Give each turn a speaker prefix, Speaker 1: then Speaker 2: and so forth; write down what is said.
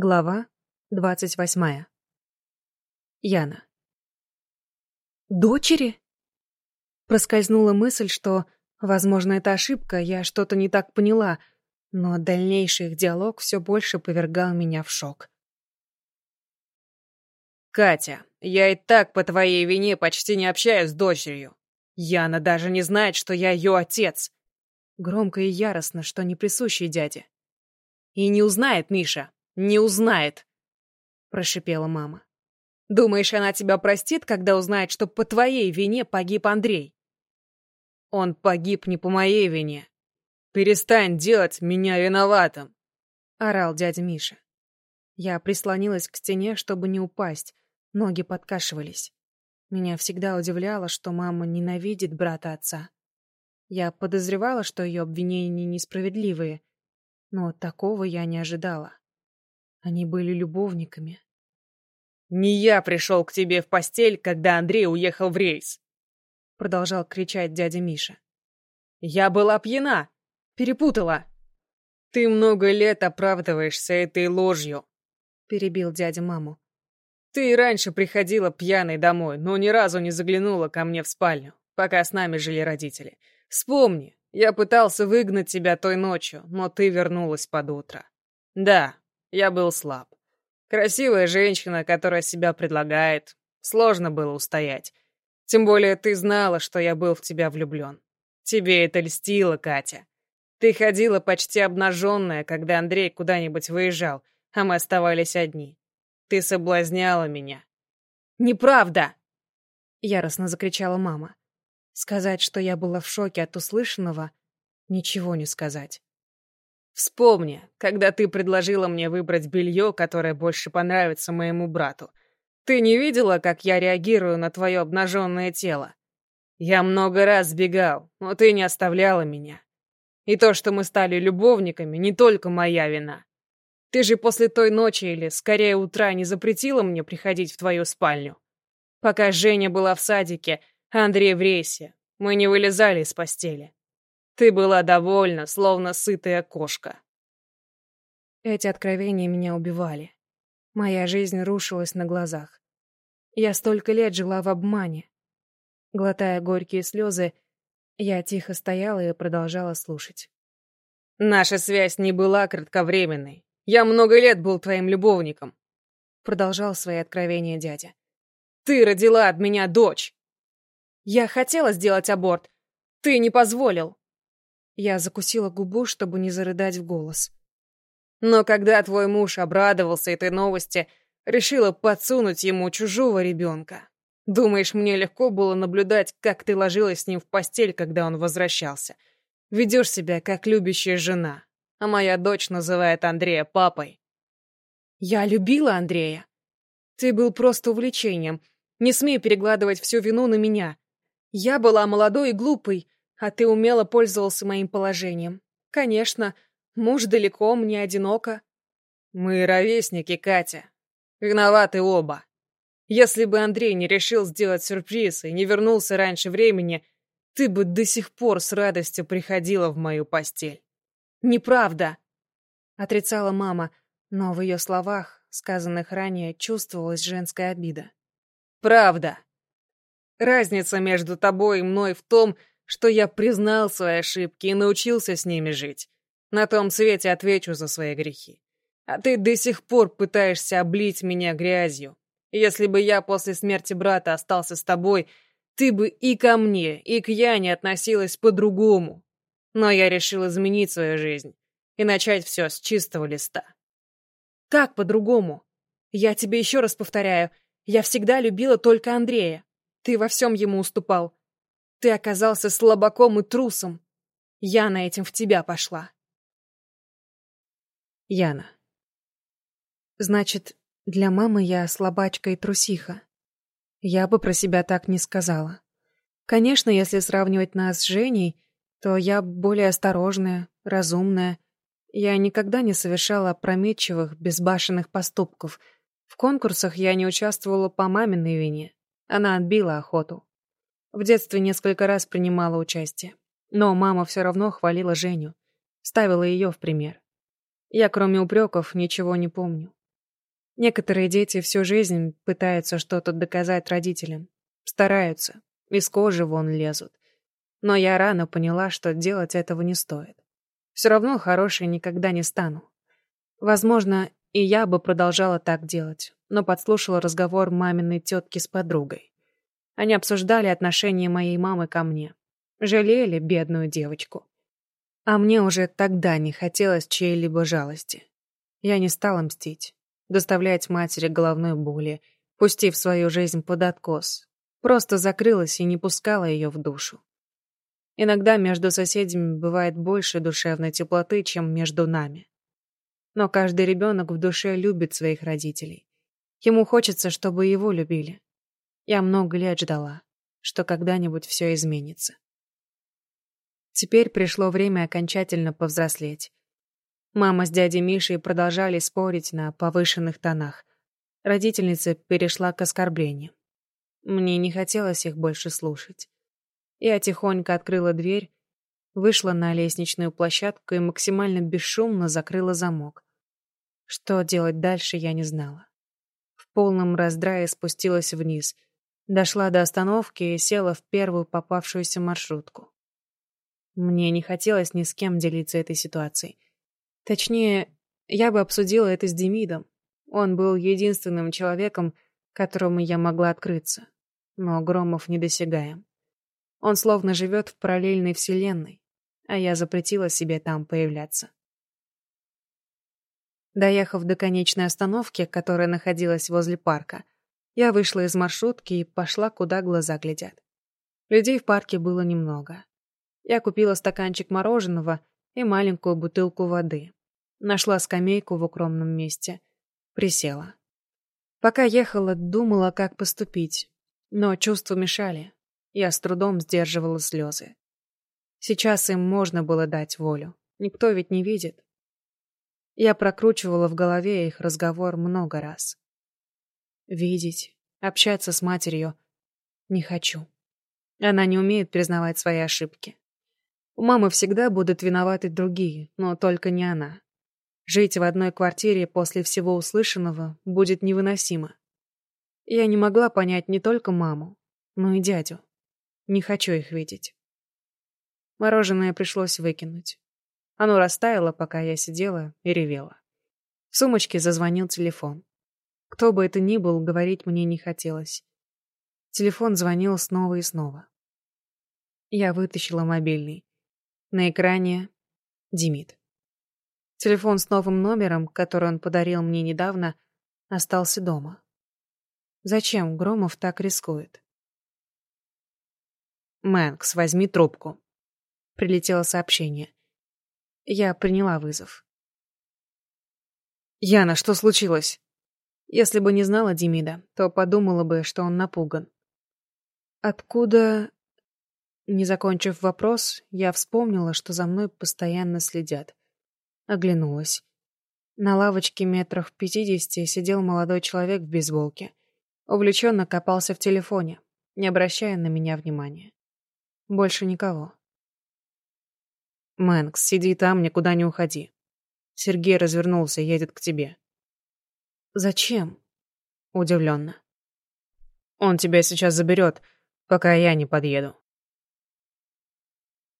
Speaker 1: Глава двадцать восьмая. Яна. «Дочери?» Проскользнула мысль, что, возможно, это ошибка, я что-то не так поняла, но дальнейший их диалог все больше повергал меня в шок.
Speaker 2: «Катя, я и так по твоей вине почти не общаюсь с дочерью. Яна даже не знает, что я ее отец!»
Speaker 1: Громко и яростно, что не присущий дяде.
Speaker 2: «И не узнает Миша, не узнает!» Прошипела мама. «Думаешь, она тебя простит, когда узнает, что по твоей вине погиб Андрей?» «Он погиб не по моей вине. Перестань делать меня виноватым!»
Speaker 1: Орал дядя Миша. Я прислонилась к стене, чтобы не упасть. Ноги подкашивались. Меня всегда удивляло, что мама ненавидит брата отца. Я подозревала, что ее обвинения несправедливые, но такого я не ожидала. Они были любовниками.
Speaker 2: «Не я пришел к тебе в постель, когда Андрей уехал в рейс!» Продолжал кричать дядя Миша. «Я была пьяна! Перепутала!» «Ты много лет оправдываешься этой ложью!» Перебил дядя маму. «Ты и раньше приходила пьяной домой, но ни разу не заглянула ко мне в спальню, пока с нами жили родители. Вспомни, я пытался выгнать тебя той ночью, но ты вернулась под утро. Да, я был слаб. Красивая женщина, которая себя предлагает. Сложно было устоять. Тем более ты знала, что я был в тебя влюблен. Тебе это льстило, Катя. Ты ходила почти обнаженная, когда Андрей куда-нибудь выезжал, а мы оставались одни. Ты соблазняла меня.
Speaker 1: «Неправда!» — яростно закричала мама. Сказать, что я была в шоке от услышанного, ничего не сказать.
Speaker 2: Вспомни, когда ты предложила мне выбрать белье, которое больше понравится моему брату. Ты не видела, как я реагирую на твое обнаженное тело? Я много раз сбегал, но ты не оставляла меня. И то, что мы стали любовниками, не только моя вина. Ты же после той ночи или, скорее, утра не запретила мне приходить в твою спальню. Пока Женя была в садике, Андрей в рейсе, мы не вылезали из постели. Ты была довольна, словно сытая кошка.
Speaker 1: Эти откровения меня убивали. Моя жизнь рушилась на глазах. Я столько лет жила в обмане. Глотая горькие слезы, я тихо стояла и продолжала слушать.
Speaker 2: «Наша связь не была кратковременной. Я много лет был твоим любовником», — продолжал свои откровения дядя. «Ты родила от меня дочь. Я хотела сделать аборт. Ты не позволил.
Speaker 1: Я закусила губу, чтобы не зарыдать в голос.
Speaker 2: Но когда твой муж обрадовался этой новости, решила подсунуть ему чужого ребенка. Думаешь, мне легко было наблюдать, как ты ложилась с ним в постель, когда он возвращался? Ведешь себя, как любящая жена. А моя дочь называет Андрея папой.
Speaker 1: Я любила Андрея. Ты был просто увлечением. Не смей перекладывать всю вину на меня. Я была молодой и глупой, а ты умело пользовался моим положением. Конечно, муж далеко, мне одиноко.
Speaker 2: Мы ровесники, Катя. Виноваты оба. Если бы Андрей не решил сделать сюрприз и не вернулся раньше времени, ты бы до сих пор с радостью приходила в мою постель.
Speaker 1: Неправда, отрицала мама, но в ее словах, сказанных ранее, чувствовалась женская обида.
Speaker 2: Правда. Разница между тобой и мной в том, что я признал свои ошибки и научился с ними жить. На том свете отвечу за свои грехи. А ты до сих пор пытаешься облить меня грязью. Если бы я после смерти брата остался с тобой, ты бы и ко мне, и к Яне относилась по-другому. Но я решил изменить свою жизнь и начать все с чистого листа.
Speaker 1: Как по-другому? Я тебе еще раз повторяю, я всегда любила только Андрея. Ты во всем ему уступал. Ты оказался слабаком и трусом. Яна этим в тебя пошла. Яна. Значит, для мамы я слабачка и трусиха. Я бы про себя так не сказала. Конечно, если сравнивать нас с Женей, то я более осторожная, разумная. Я никогда не совершала опрометчивых, безбашенных поступков. В конкурсах я не участвовала по маминой вине. Она отбила охоту. В детстве несколько раз принимала участие. Но мама все равно хвалила Женю. Ставила ее в пример. Я, кроме упреков, ничего не помню. Некоторые дети всю жизнь пытаются что-то доказать родителям. Стараются, из кожи вон лезут. Но я рано поняла, что делать этого не стоит. Все равно хорошей никогда не стану. Возможно, и я бы продолжала так делать, но подслушала разговор маминой тетки с подругой. Они обсуждали отношение моей мамы ко мне. Жалели бедную девочку. А мне уже тогда не хотелось чьей-либо жалости. Я не стала мстить, доставлять матери головной боли, пустив свою жизнь под откос. Просто закрылась и не пускала ее в душу. Иногда между соседями бывает больше душевной теплоты, чем между нами. Но каждый ребенок в душе любит своих родителей. Ему хочется, чтобы его любили. Я много лет ждала, что когда-нибудь все изменится. Теперь пришло время окончательно повзрослеть. Мама с дядей Мишей продолжали спорить на повышенных тонах. Родительница перешла к оскорблениям. Мне не хотелось их больше слушать. Я тихонько открыла дверь, вышла на лестничную площадку и максимально бесшумно закрыла замок. Что делать дальше, я не знала. В полном раздрае спустилась вниз, дошла до остановки и села в первую попавшуюся маршрутку. Мне не хотелось ни с кем делиться этой ситуацией. Точнее, я бы обсудила это с Демидом. Он был единственным человеком, которому я могла открыться. Но Громов недосягаем. Он словно живет в параллельной вселенной, а я запретила себе там появляться. Доехав до конечной остановки, которая находилась возле парка, я вышла из маршрутки и пошла, куда глаза глядят. Людей в парке было немного. Я купила стаканчик мороженого и маленькую бутылку воды. Нашла скамейку в укромном месте. Присела. Пока ехала, думала, как поступить. Но чувства мешали. Я с трудом сдерживала слезы. Сейчас им можно было дать волю. Никто ведь не видит. Я прокручивала в голове их разговор много раз. Видеть, общаться с матерью не хочу. Она не умеет признавать свои ошибки. У мамы всегда будут виноваты другие, но только не она. Жить в одной квартире после всего услышанного будет невыносимо. Я не могла понять не только маму, но и дядю. Не хочу их видеть. Мороженое пришлось выкинуть. Оно растаяло, пока я сидела и ревела. В сумочке зазвонил телефон. Кто бы это ни был, говорить мне не хотелось. Телефон звонил снова и снова. Я вытащила мобильный. На экране Димит. Телефон с новым номером, который он подарил мне недавно, остался дома. Зачем Громов так рискует? «Мэнкс, возьми трубку». Прилетело сообщение. Я приняла вызов. «Яна, что случилось?» Если бы не знала Демида, то подумала бы, что он напуган. «Откуда...» Не закончив вопрос, я вспомнила, что за мной постоянно следят. Оглянулась. На лавочке метрах в пятидесяти сидел молодой человек в бейсболке. Увлеченно копался в телефоне, не обращая на меня внимания. Больше никого. «Мэнкс, сиди там, никуда не уходи». Сергей развернулся, едет к тебе. «Зачем?» Удивленно. «Он тебя сейчас заберет, пока я не подъеду».